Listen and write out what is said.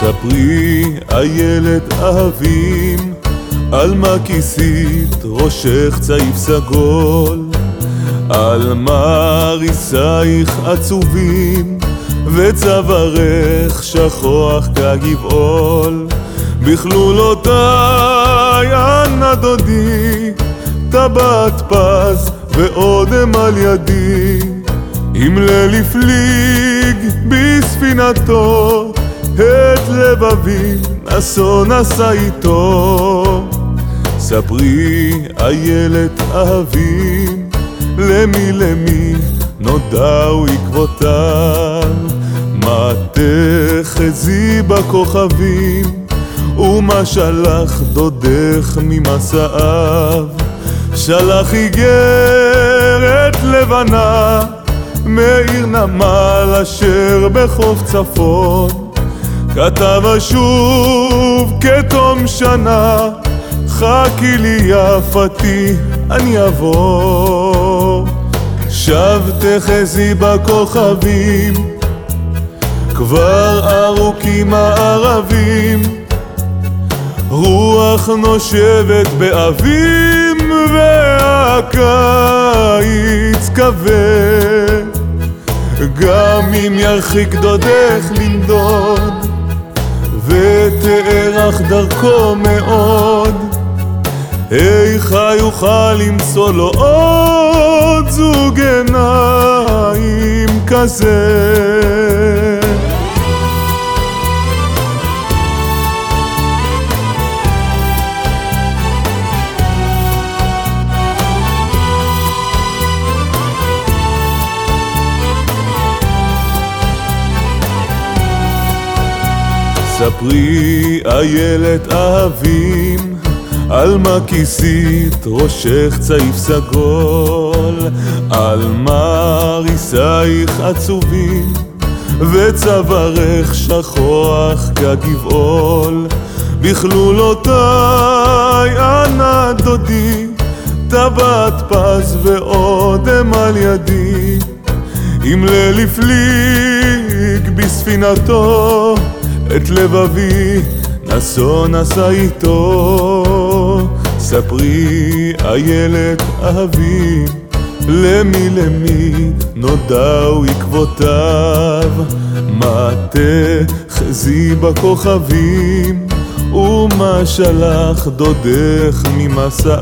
ספרי, איילת אהבים, על מה כיסית ראשך צעיף סגול, על מה ריסייך עצובים, וצווארך שכוח כגבעול. בכלולותיי אנא דודי, טבעת פז ואודם על ידי, אם ליל הפליג בספינתו את לבבי אסון עשה איתו ספרי איילת אהבים למי למי נודעו עקבותיו? מה תחזי בכוכבים ומה שלח דודך ממסעיו? שלח איגרת לבנה מעיר נמל אשר בחוף צפון. כתב אשוב כתום שנה, חכי לי יפתי, אני אבוא. שב תחזי בכוכבים, כבר ארוכים הערבים, רוח נושבת באבים והקיץ כבד, גם אם ירחיק דודך לנדוד. ותארך דרכו מאוד איכה יוכל למצוא לו עוד זוג עיניים כזה? ספרי איילת אהבים על מה כיסית ראשך צעיף סגול על מה ריסייך עצובים וצווארך שכוח כגבעול. בכלולותיי אנא דודי טבעת פז ואודם על ידי. אם ליל הפליג בספינתו את לבבי נסו נשא איתו ספרי איילת אהבים למי למי נודעו עקבותיו? מטה חזי בכוכבים? ומה שלח דודך ממסעיו